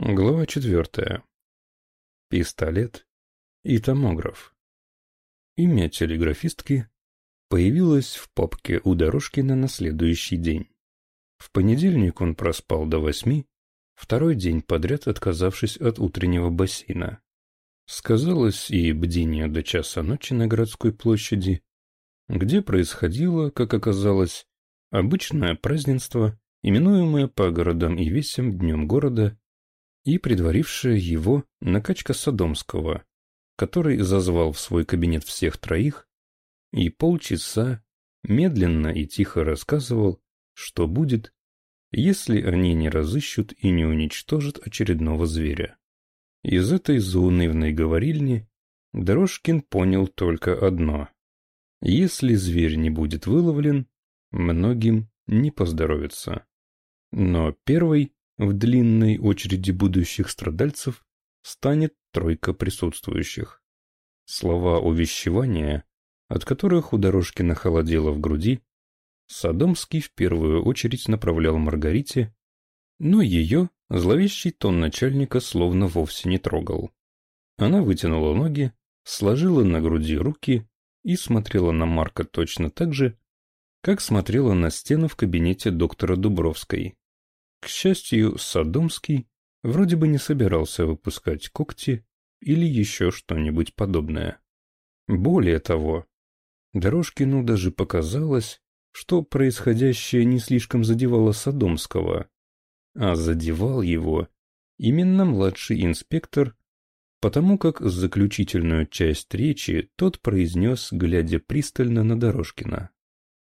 Глава четвертая. Пистолет и томограф. Имя телеграфистки появилось в папке у Дорожкина на следующий день. В понедельник он проспал до восьми, второй день подряд отказавшись от утреннего бассейна. Сказалось и бдение до часа ночи на городской площади, где происходило, как оказалось, обычное празднество, именуемое по городам и весям Днем города и предварившая его накачка Содомского, который зазвал в свой кабинет всех троих и полчаса медленно и тихо рассказывал, что будет, если они не разыщут и не уничтожат очередного зверя. Из этой заунывной говорильни Дорожкин понял только одно. Если зверь не будет выловлен, многим не поздоровится. Но первый в длинной очереди будущих страдальцев станет тройка присутствующих. Слова увещевания, от которых у Дорожкина холодело в груди, Садомский в первую очередь направлял Маргарите, но ее зловещий тон начальника словно вовсе не трогал. Она вытянула ноги, сложила на груди руки и смотрела на Марка точно так же, как смотрела на стену в кабинете доктора Дубровской. К счастью, Садомский вроде бы не собирался выпускать когти или еще что-нибудь подобное. Более того, Дорожкину даже показалось, что происходящее не слишком задевало Садомского, а задевал его именно младший инспектор, потому как заключительную часть речи тот произнес, глядя пристально на Дорожкина.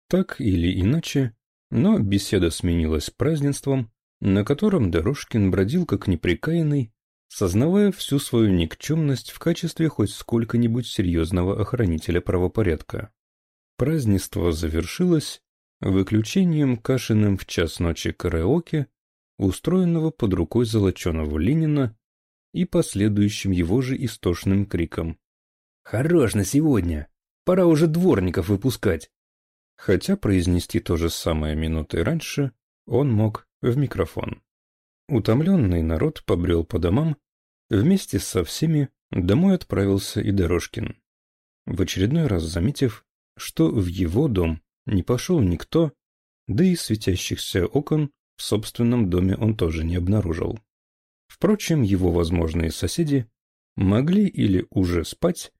Так или иначе, но беседа сменилась празднеством, на котором Дорожкин бродил как неприкаянный, сознавая всю свою никчемность в качестве хоть сколько-нибудь серьезного охранителя правопорядка. Празднество завершилось выключением Кашиным в час ночи караоке, устроенного под рукой золоченого Ленина и последующим его же истошным криком. «Хорош на сегодня! Пора уже дворников выпускать!» Хотя произнести то же самое минуты раньше он мог в микрофон. Утомленный народ побрел по домам, вместе со всеми домой отправился и Дорожкин. В очередной раз заметив, что в его дом не пошел никто, да и светящихся окон в собственном доме он тоже не обнаружил. Впрочем, его возможные соседи могли или уже спать,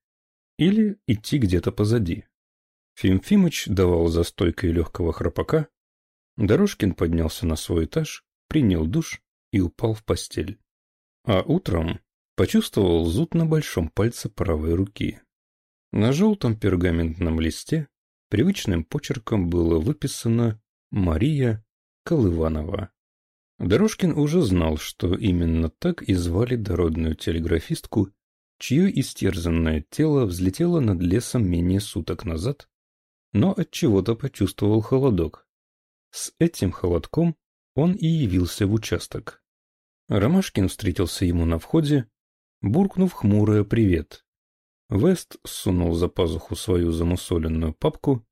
или идти где-то позади. Фимфимыч давал за стойкой легкого храпака, Дорожкин поднялся на свой этаж, принял душ и упал в постель. А утром почувствовал зуд на большом пальце правой руки. На желтом пергаментном листе привычным почерком было выписано «Мария Колыванова». Дорожкин уже знал, что именно так и звали дородную телеграфистку, чье истерзанное тело взлетело над лесом менее суток назад, но от чего то почувствовал холодок, с этим холодком он и явился в участок. Ромашкин встретился ему на входе, буркнув хмурое «привет». Вест сунул за пазуху свою замусоленную папку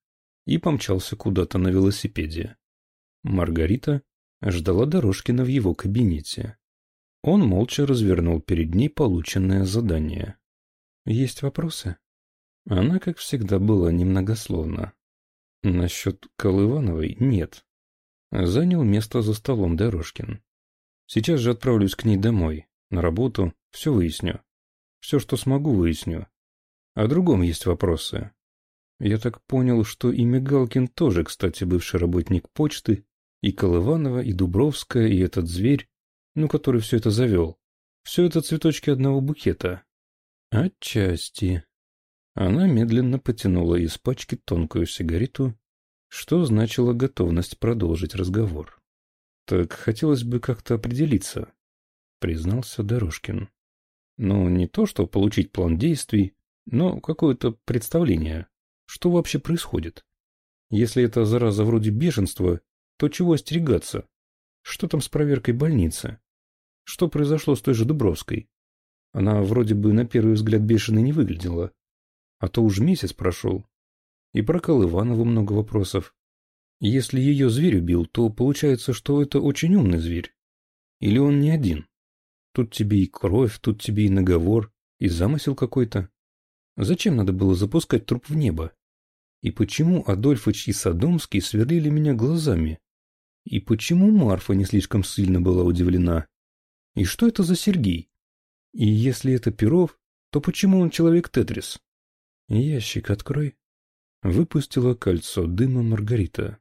и помчался куда-то на велосипеде. Маргарита ждала Дорожкина в его кабинете. Он молча развернул перед ней полученное задание. «Есть вопросы?» Она, как всегда, была немногословна. Насчет Колывановой нет. Занял место за столом Дорожкин. Сейчас же отправлюсь к ней домой, на работу, все выясню. Все, что смогу, выясню. О другом есть вопросы. Я так понял, что и Мигалкин тоже, кстати, бывший работник почты, и Колыванова, и Дубровская, и этот зверь, ну, который все это завел. Все это цветочки одного букета. Отчасти. Она медленно потянула из пачки тонкую сигарету что значило готовность продолжить разговор. «Так хотелось бы как-то определиться», — признался Дорожкин. «Ну, не то, что получить план действий, но какое-то представление, что вообще происходит. Если это зараза вроде бешенства, то чего остерегаться? Что там с проверкой больницы? Что произошло с той же Дубровской? Она вроде бы на первый взгляд бешеной не выглядела. А то уж месяц прошел, и про Колыванову много вопросов. Если ее зверь убил, то получается, что это очень умный зверь. Или он не один. Тут тебе и кровь, тут тебе и наговор, и замысел какой-то. Зачем надо было запускать труп в небо? И почему Адольфыч и Садомский сверлили меня глазами? И почему Марфа не слишком сильно была удивлена? И что это за Сергей? И если это Перов, то почему он человек-тетрис? Ящик открой. Выпустила кольцо дыма Маргарита.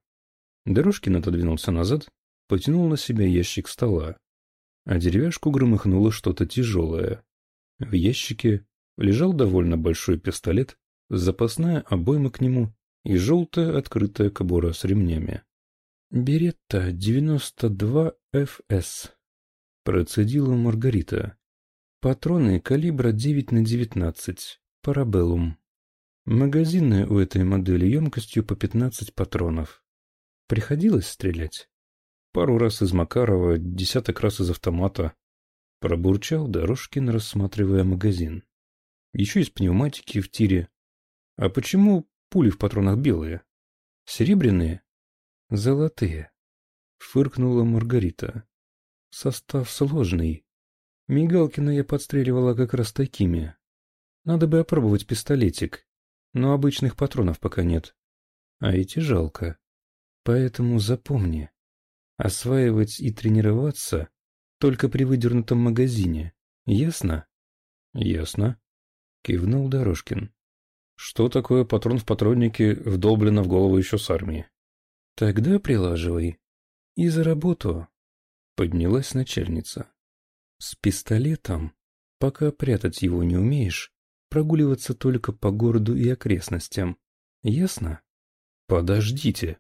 Дорожкин отодвинулся назад, потянул на себя ящик стола. А деревяшку громыхнуло что-то тяжелое. В ящике лежал довольно большой пистолет, запасная обойма к нему и желтая открытая кобура с ремнями. «Беретта 92ФС», — процедила Маргарита. «Патроны калибра 9 на 19, парабеллум. Магазины у этой модели емкостью по 15 патронов. Приходилось стрелять?» «Пару раз из Макарова, десяток раз из автомата», — пробурчал Дорожкин, рассматривая магазин. «Еще из пневматики в тире. А почему пули в патронах белые? Серебряные?» Золотые. Фыркнула Маргарита. Состав сложный. Мигалкина я подстреливала как раз такими. Надо бы опробовать пистолетик, но обычных патронов пока нет. А эти жалко. Поэтому запомни. Осваивать и тренироваться только при выдернутом магазине. Ясно? Ясно. Кивнул Дорожкин. Что такое патрон в патроннике вдолблено в голову еще с армии? Тогда прилаживай. И за работу. Поднялась начальница. С пистолетом, пока прятать его не умеешь, прогуливаться только по городу и окрестностям. Ясно? Подождите.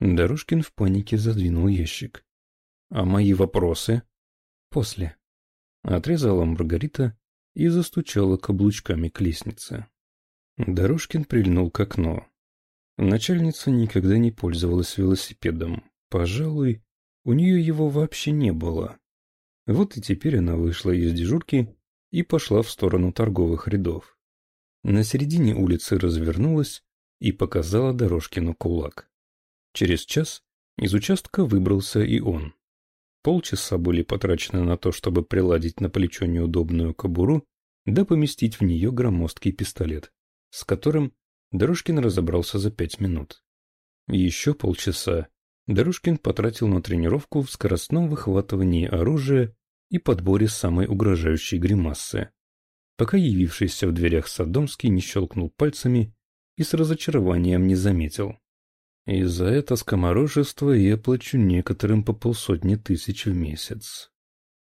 Дорожкин в панике задвинул ящик. А мои вопросы? После. Отрезала Маргарита и застучала каблучками к лестнице. Дорожкин прильнул к окну. Начальница никогда не пользовалась велосипедом. Пожалуй, у нее его вообще не было. Вот и теперь она вышла из дежурки и пошла в сторону торговых рядов. На середине улицы развернулась и показала Дорожкину кулак. Через час из участка выбрался и он. Полчаса были потрачены на то, чтобы приладить на плечо неудобную кобуру, да поместить в нее громоздкий пистолет, с которым Дорожкин разобрался за пять минут. Еще полчаса Дорожкин потратил на тренировку в скоростном выхватывании оружия и подборе самой угрожающей гримасы, пока явившийся в дверях Садомский не щелкнул пальцами и с разочарованием не заметил. И за это скоморожество я плачу некоторым по полсотни тысяч в месяц.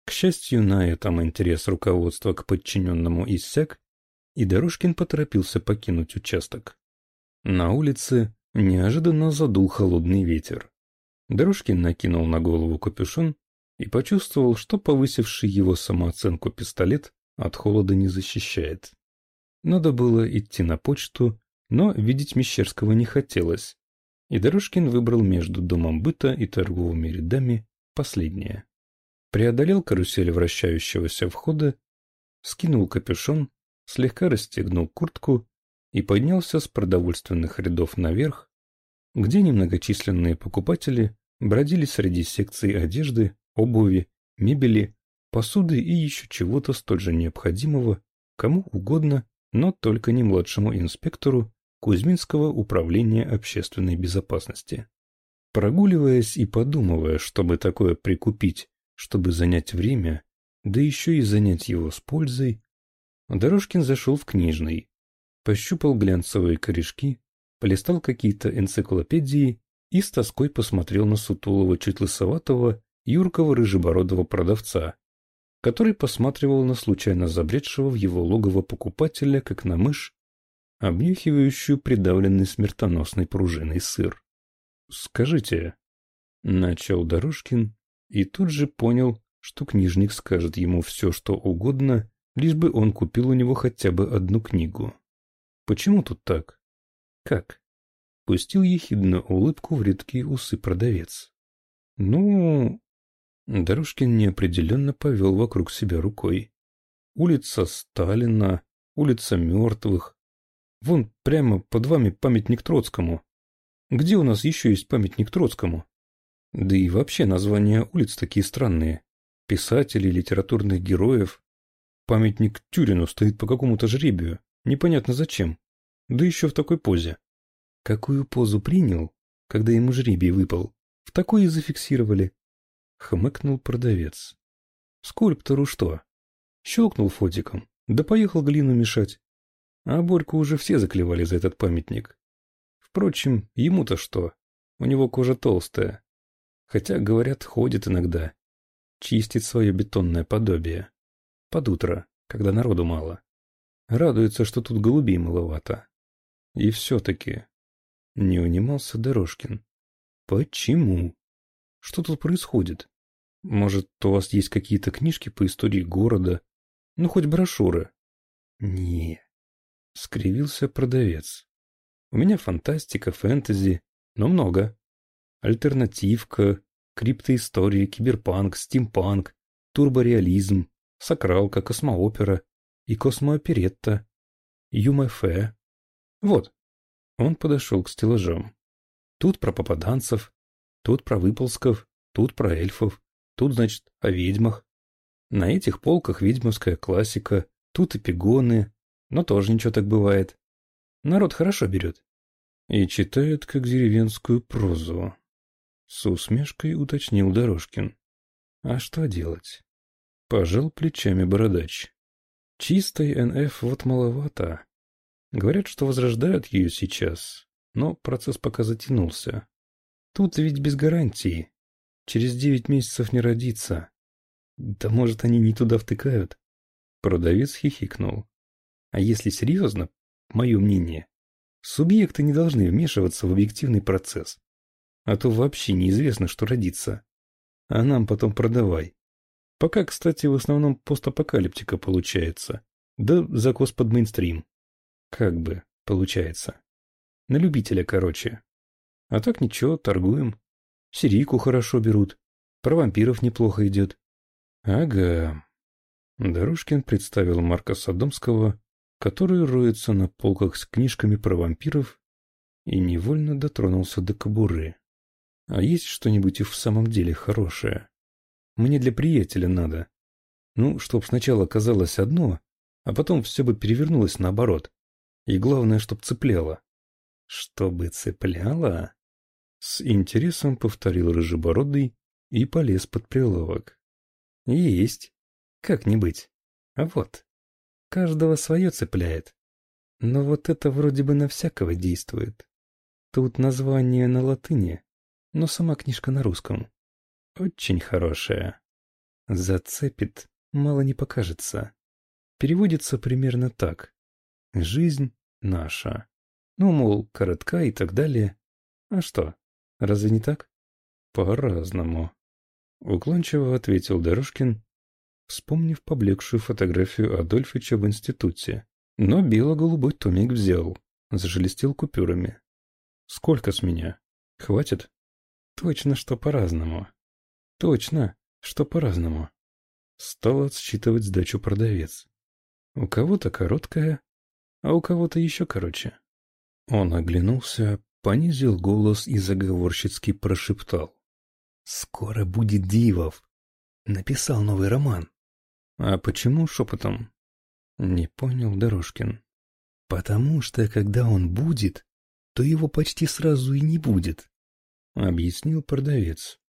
К счастью, на этом интерес руководства к подчиненному иссяк, и Дорожкин поторопился покинуть участок. На улице неожиданно задул холодный ветер. Дорожкин накинул на голову капюшон и почувствовал, что повысивший его самооценку пистолет от холода не защищает. Надо было идти на почту, но видеть Мещерского не хотелось, и Дорожкин выбрал между домом быта и торговыми рядами последнее. Преодолел карусель вращающегося входа, скинул капюшон слегка расстегнул куртку и поднялся с продовольственных рядов наверх, где немногочисленные покупатели бродили среди секций одежды, обуви, мебели, посуды и еще чего-то столь же необходимого кому угодно, но только не младшему инспектору Кузьминского управления общественной безопасности. Прогуливаясь и подумывая, чтобы такое прикупить, чтобы занять время, да еще и занять его с пользой, Дорожкин зашел в книжный, пощупал глянцевые корешки, полистал какие-то энциклопедии и с тоской посмотрел на сутулого, чуть лысоватого, юркого рыжебородого продавца, который посматривал на случайно забредшего в его логово покупателя, как на мышь, обнюхивающую придавленный смертоносной пружиной сыр. «Скажите», — начал Дорожкин, и тут же понял, что книжник скажет ему все, что угодно, лишь бы он купил у него хотя бы одну книгу. Почему тут так? Как? Пустил ехидную улыбку в редкие усы продавец. Ну... Дорожкин неопределенно повел вокруг себя рукой. Улица Сталина, улица мертвых. Вон прямо под вами памятник Троцкому. Где у нас еще есть памятник Троцкому? Да и вообще названия улиц такие странные. писателей, литературных героев. Памятник Тюрину стоит по какому-то жребию, непонятно зачем, да еще в такой позе. Какую позу принял, когда ему жребий выпал, в такой и зафиксировали. Хмыкнул продавец. Скульптору что? Щелкнул фотиком, да поехал глину мешать. А Борьку уже все заклевали за этот памятник. Впрочем, ему-то что? У него кожа толстая. Хотя, говорят, ходит иногда. Чистит свое бетонное подобие. Под утро, когда народу мало. Радуется, что тут голубей маловато. И все-таки... Не унимался Дорожкин. Почему? Что тут происходит? Может, у вас есть какие-то книжки по истории города? Ну, хоть брошюры. Не. Скривился продавец. У меня фантастика, фэнтези, но много. Альтернативка, криптоистория, киберпанк, стимпанк, турбореализм, сакралка, космоопера и космооперетта, юмэфэ. Вот. Он подошел к стеллажам. Тут про попаданцев, тут про выползков, тут про эльфов, тут, значит, о ведьмах. На этих полках ведьмовская классика, тут эпигоны, но тоже ничего так бывает. Народ хорошо берет. И читает, как деревенскую прозу. С усмешкой уточнил Дорожкин. А что делать? Пожал плечами бородач. Чистой НФ вот маловато. Говорят, что возрождают ее сейчас, но процесс пока затянулся. Тут ведь без гарантии. Через девять месяцев не родится. Да может, они не туда втыкают? Продавец хихикнул. А если серьезно, мое мнение, субъекты не должны вмешиваться в объективный процесс. А то вообще неизвестно, что родится. А нам потом продавай. Пока, кстати, в основном постапокалиптика получается. Да закос под мейнстрим. Как бы получается. На любителя, короче. А так ничего, торгуем. Сирийку хорошо берут. Про вампиров неплохо идет. Ага. Дорожкин представил Марка Садомского, который роется на полках с книжками про вампиров, и невольно дотронулся до кобуры. А есть что-нибудь и в самом деле хорошее? Мне для приятеля надо. Ну, чтоб сначала казалось одно, а потом все бы перевернулось наоборот. И главное, чтоб цепляло. Чтобы цепляло? С интересом повторил Рыжебородый и полез под прилавок. Есть. Как не быть. А вот. Каждого свое цепляет. Но вот это вроде бы на всякого действует. Тут название на латыни, но сама книжка на русском. Очень хорошая. Зацепит, мало не покажется. Переводится примерно так. Жизнь наша. Ну, мол, коротка и так далее. А что, разве не так? По-разному. Уклончиво ответил Дорожкин, вспомнив поблекшую фотографию Адольфича в институте. Но бело-голубой томик взял, зашелестел купюрами. Сколько с меня? Хватит? Точно, что по-разному. Точно, что по-разному. Стал отсчитывать сдачу продавец. У кого-то короткая, а у кого-то еще короче. Он оглянулся, понизил голос и заговорщицки прошептал. «Скоро будет Дивов. Написал новый роман». «А почему шепотом?» Не понял Дорожкин. «Потому что, когда он будет, то его почти сразу и не будет», — объяснил продавец.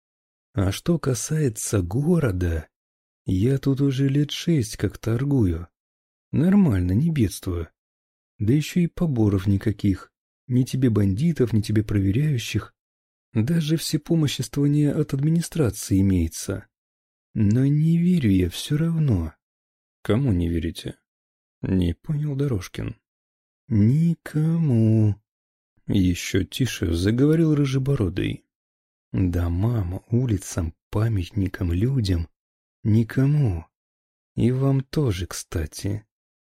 А что касается города, я тут уже лет шесть как торгую. Нормально, не бедствую. Да еще и поборов никаких. Ни тебе бандитов, ни тебе проверяющих. Даже всепомоществование от администрации имеется. Но не верю я все равно. Кому не верите? Не понял Дорожкин. Никому. Еще тише заговорил Рыжебородый. Домам, улицам, памятникам, людям. Никому. И вам тоже, кстати.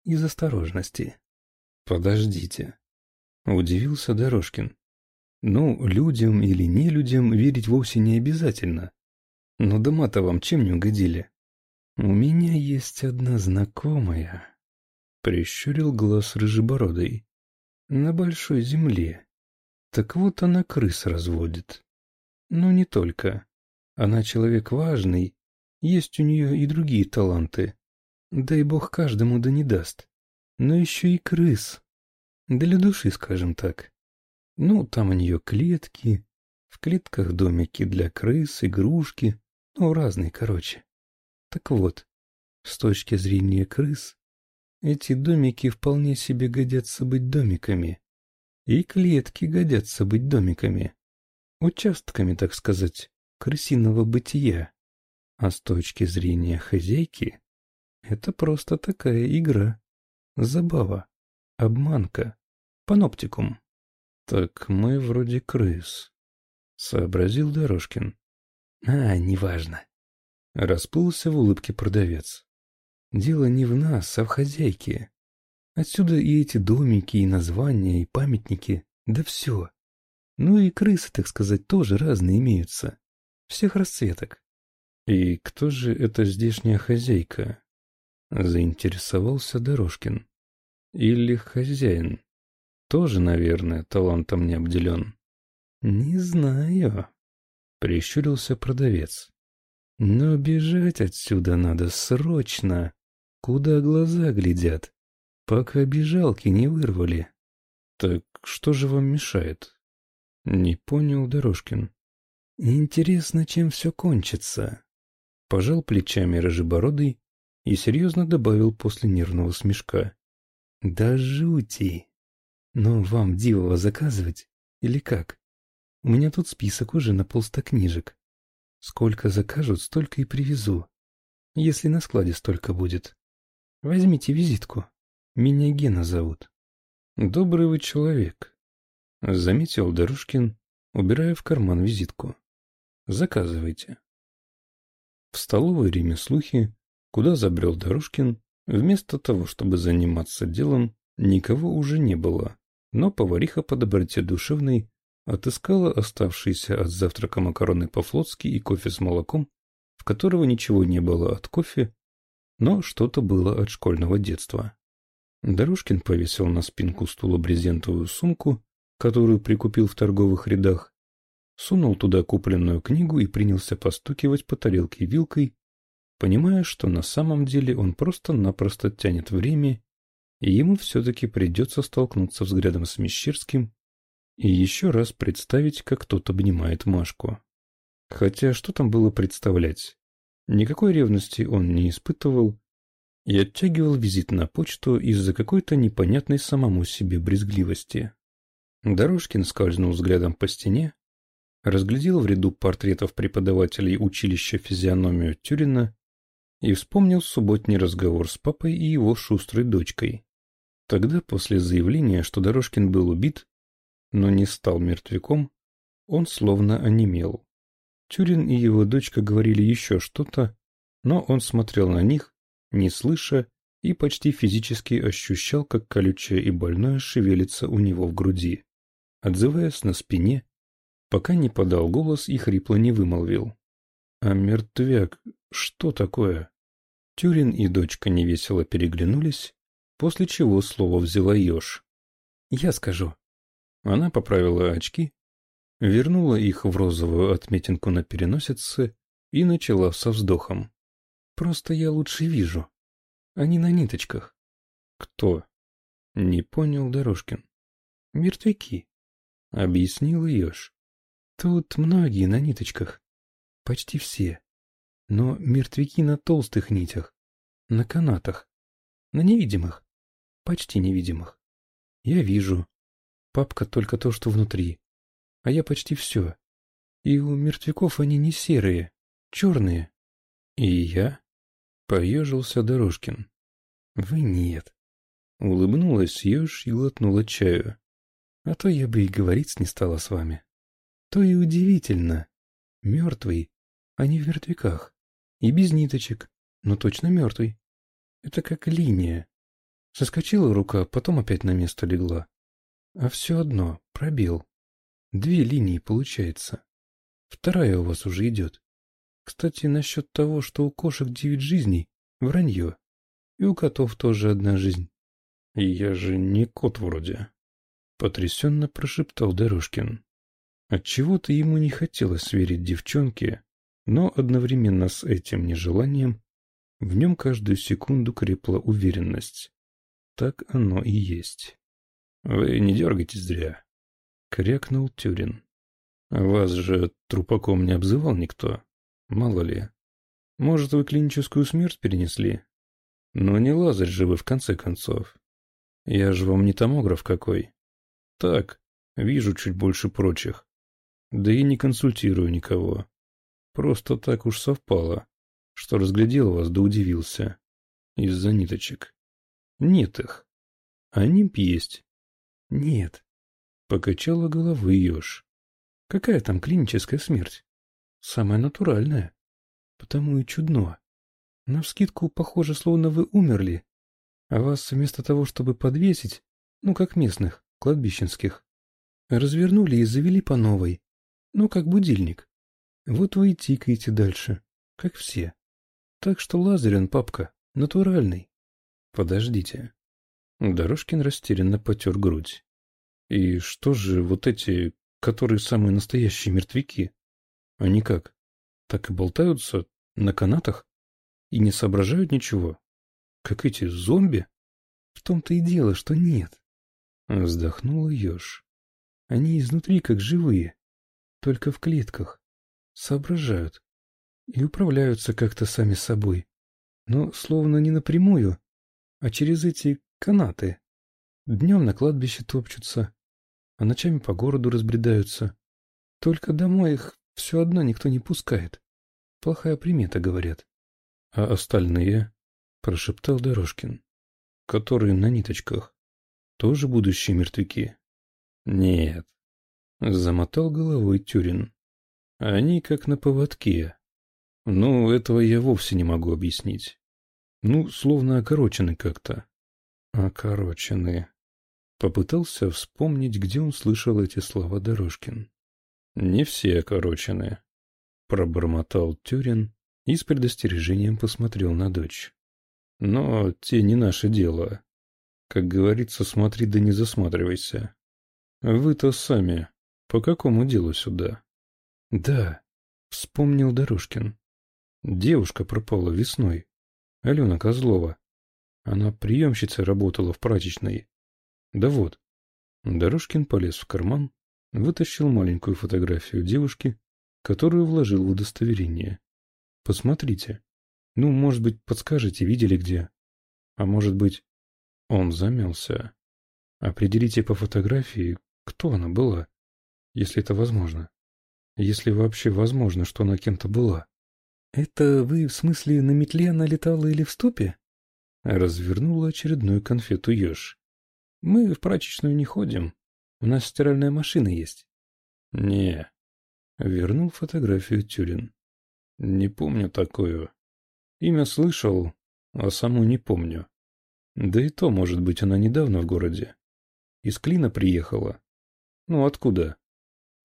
Из осторожности. Подождите. Удивился Дорожкин. Ну, людям или не людям верить вовсе не обязательно. Но дома-то вам чем не угодили? У меня есть одна знакомая. Прищурил глаз рыжебородой. На большой земле. Так вот она крыс разводит. Но не только. Она человек важный, Есть у нее и другие таланты. Дай бог каждому да не даст. Но еще и крыс. Для души, скажем так. Ну, там у нее клетки, в клетках домики для крыс, игрушки, ну, разные, короче. Так вот, с точки зрения крыс, эти домики вполне себе годятся быть домиками. И клетки годятся быть домиками. Участками, так сказать, крысиного бытия. А с точки зрения хозяйки, это просто такая игра. Забава. Обманка. Паноптикум. Так мы вроде крыс. Сообразил Дорожкин. А, неважно. Расплылся в улыбке продавец. Дело не в нас, а в хозяйке. Отсюда и эти домики, и названия, и памятники, да все. Ну и крысы, так сказать, тоже разные имеются. Всех расцветок. «И кто же эта здешняя хозяйка?» — заинтересовался Дорожкин. «Или хозяин? Тоже, наверное, талантом не обделен». «Не знаю», — прищурился продавец. «Но бежать отсюда надо срочно, куда глаза глядят, пока бежалки не вырвали». «Так что же вам мешает?» «Не понял Дорожкин». «Интересно, чем все кончится?» Пожал плечами рыжебородый и серьезно добавил после нервного смешка. «Да жути! Но вам дивого заказывать? Или как? У меня тут список уже на полста книжек. Сколько закажут, столько и привезу. Если на складе столько будет. Возьмите визитку. Меня Гена зовут». «Добрый вы человек», — заметил Дорожкин, убирая в карман визитку. «Заказывайте». В столовой ремеслухи, куда забрел Дорожкин, вместо того, чтобы заниматься делом, никого уже не было, но повариха по доброте душевной отыскала оставшиеся от завтрака макароны по-флотски и кофе с молоком, в которого ничего не было от кофе, но что-то было от школьного детства. Дорожкин повесил на спинку стула брезентовую сумку, которую прикупил в торговых рядах, сунул туда купленную книгу и принялся постукивать по тарелке вилкой, понимая, что на самом деле он просто-напросто тянет время, и ему все-таки придется столкнуться взглядом с Мещерским и еще раз представить, как тот обнимает Машку. Хотя что там было представлять? Никакой ревности он не испытывал и оттягивал визит на почту из-за какой-то непонятной самому себе брезгливости. Дорожкин скользнул взглядом по стене, разглядел в ряду портретов преподавателей училища физиономию Тюрина и вспомнил субботний разговор с папой и его шустрой дочкой. Тогда, после заявления, что Дорожкин был убит, но не стал мертвяком, он словно онемел. Тюрин и его дочка говорили еще что-то, но он смотрел на них, не слыша, и почти физически ощущал, как колючее и больное шевелится у него в груди, отзываясь на спине пока не подал голос и хрипло не вымолвил. «А мертвяк, что такое?» Тюрин и дочка невесело переглянулись, после чего слово взяла еж. «Я скажу». Она поправила очки, вернула их в розовую отметинку на переносице и начала со вздохом. «Просто я лучше вижу. Они на ниточках». «Кто?» — не понял Дорожкин. «Мертвяки», — объяснил еж. Тут многие на ниточках. Почти все. Но мертвяки на толстых нитях. На канатах. На невидимых. Почти невидимых. Я вижу. Папка только то, что внутри. А я почти все. И у мертвяков они не серые, черные. И я? Поежился Дорожкин. Вы нет. Улыбнулась еж и глотнула чаю. А то я бы и говорить не стала с вами то и удивительно. Мертвый, а не в мертвяках. И без ниточек, но точно мертвый. Это как линия. Соскочила рука, потом опять на место легла. А все одно, пробел. Две линии получается. Вторая у вас уже идет. Кстати, насчет того, что у кошек девять жизней, вранье. И у котов тоже одна жизнь. Я же не кот вроде. Потрясенно прошептал Дорожкин. Отчего-то ему не хотелось верить девчонке, Но одновременно с этим нежеланием в нем каждую секунду крепла уверенность. Так оно и есть. «Вы не дергайтесь зря», — крякнул Тюрин. «Вас же трупаком не обзывал никто. Мало ли. Может, вы клиническую смерть перенесли? Но не Лазарь же вы в конце концов. Я же вам не томограф какой. Так, вижу чуть больше прочих. Да и не консультирую никого. Просто так уж совпало, что разглядел вас да удивился. Из-за ниточек. Нет их. А нимб есть. Нет. Покачала головы еж. Какая там клиническая смерть? Самая натуральная. Потому и чудно. Навскидку похоже, словно вы умерли, а вас вместо того, чтобы подвесить, ну, как местных, кладбищенских, развернули и завели по новой, ну, как будильник. Вот вы и тикаете дальше, как все. Так что Лазарин, папка, натуральный. Подождите. Дорожкин растерянно потер грудь. И что же вот эти, которые самые настоящие мертвяки? Они как, так и болтаются на канатах и не соображают ничего? Как эти зомби? В том-то и дело, что нет. Вздохнула еж. Они изнутри как живые, только в клетках. Соображают и управляются как-то сами собой. Но словно не напрямую, а через эти канаты. Днем на кладбище топчутся, а ночами по городу разбредаются. Только домой их все одно никто не пускает. Плохая примета, говорят. — А остальные? — прошептал Дорожкин. — Которые на ниточках. Тоже будущие мертвяки? — Нет. Замотал головой Тюрин. Они как на поводке. Ну, этого я вовсе не могу объяснить. Ну, словно окорочены как-то. Окорочены. Попытался вспомнить, где он слышал эти слова Дорожкин. Не все окорочены. Пробормотал Тюрин и с предостережением посмотрел на дочь. Но те не наше дело. Как говорится, смотри да не засматривайся. Вы-то сами. По какому делу сюда? Да, вспомнил Дорожкин. Девушка пропала весной. Алена Козлова. Она приемщицей работала в прачечной. Да вот. Дорожкин полез в карман, вытащил маленькую фотографию девушки, которую вложил в удостоверение. Посмотрите. Ну, может быть, подскажете, видели где? А может быть... Он замялся. Определите по фотографии, кто она была, если это возможно. Если вообще возможно, что она кем-то была. Это вы, в смысле, на метле она летала или в ступе? Развернула очередную конфету еж. Мы в прачечную не ходим. У нас стиральная машина есть. Не. Вернул фотографию Тюрин. Не помню такую. Имя слышал, а саму не помню. Да и то, может быть, она недавно в городе. Из Клина приехала. Ну, откуда?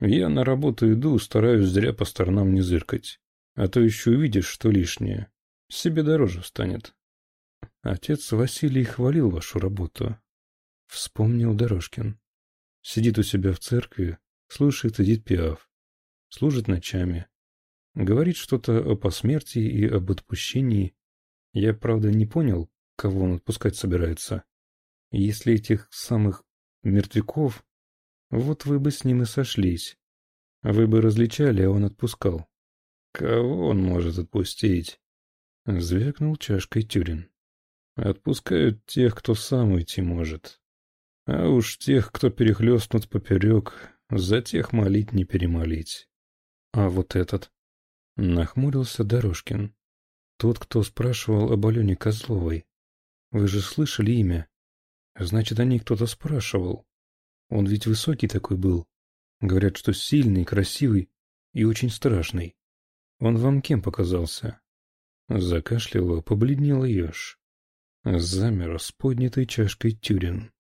Я на работу иду, стараюсь зря по сторонам не зыркать. А то еще увидишь, что лишнее. Себе дороже станет. Отец Василий хвалил вашу работу. Вспомнил Дорожкин. Сидит у себя в церкви, слушает Эдит Пиаф. Служит ночами. Говорит что-то о посмертии и об отпущении. Я, правда, не понял, кого он отпускать собирается. Если этих самых мертвяков, вот вы бы с ним и сошлись. Вы бы различали, а он отпускал. Кого он может отпустить? Звякнул чашкой Тюрин. Отпускают тех, кто сам уйти может. А уж тех, кто перехлестнут поперек, за тех молить не перемолить. А вот этот Нахмурился Дорожкин. Тот, кто спрашивал об Алене Козловой. Вы же слышали имя? Значит, о ней кто-то спрашивал. Он ведь высокий такой был. Говорят, что сильный, красивый и очень страшный. Он вам кем показался? Закашляла, побледнела еж. Замер с поднятой чашкой тюрин.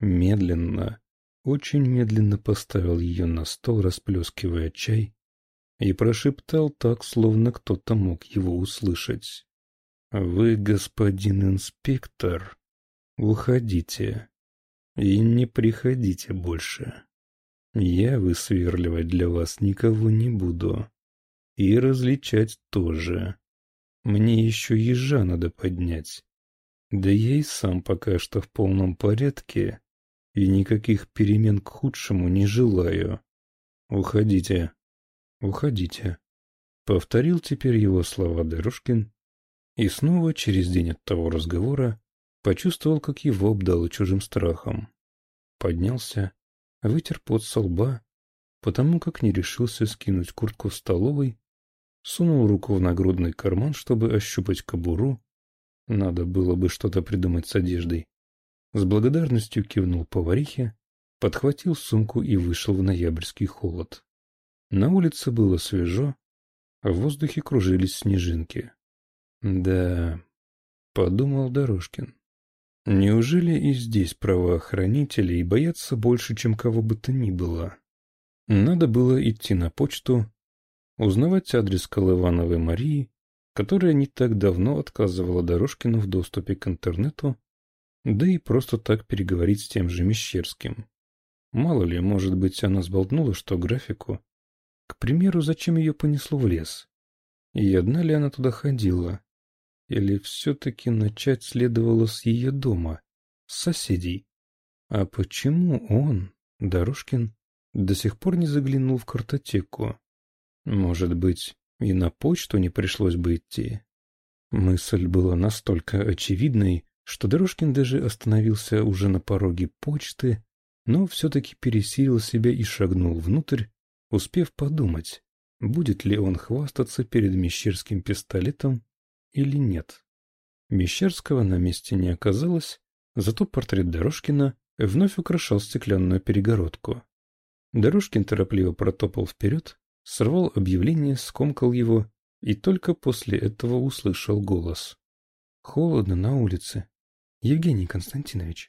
Медленно, очень медленно поставил ее на стол, расплескивая чай, и прошептал так, словно кто-то мог его услышать. «Вы, господин инспектор, уходите и не приходите больше. Я высверливать для вас никого не буду. И различать тоже. Мне еще ежа надо поднять. Да я и сам пока что в полном порядке, и никаких перемен к худшему не желаю. Уходите. Уходите. Повторил теперь его слова Дорожкин, и снова через день от того разговора почувствовал, как его обдало чужим страхом. Поднялся, вытер пот со лба, потому как не решился скинуть куртку в столовой, сунул руку в нагрудный карман, чтобы ощупать кобуру. Надо было бы что-то придумать с одеждой. С благодарностью кивнул поварихе, подхватил сумку и вышел в ноябрьский холод. На улице было свежо, а в воздухе кружились снежинки. Да, подумал Дорожкин. Неужели и здесь правоохранителей боятся больше, чем кого бы то ни было? Надо было идти на почту, узнавать адрес Колывановой Марии, которая не так давно отказывала Дорожкину в доступе к интернету, да и просто так переговорить с тем же Мещерским. Мало ли, может быть, она сболтнула, что графику. К примеру, зачем ее понесло в лес? И одна ли она туда ходила? Или все-таки начать следовало с ее дома, с соседей? А почему он, Дорожкин, до сих пор не заглянул в картотеку? Может быть, и на почту не пришлось бы идти? Мысль была настолько очевидной, что Дорожкин даже остановился уже на пороге почты, но все-таки пересилил себя и шагнул внутрь, успев подумать, будет ли он хвастаться перед Мещерским пистолетом или нет. Мещерского на месте не оказалось, зато портрет Дорожкина вновь украшал стеклянную перегородку. Дорожкин торопливо протопал вперед, сорвал объявление, скомкал его и только после этого услышал голос. «Холодно на улице. Евгений Константинович,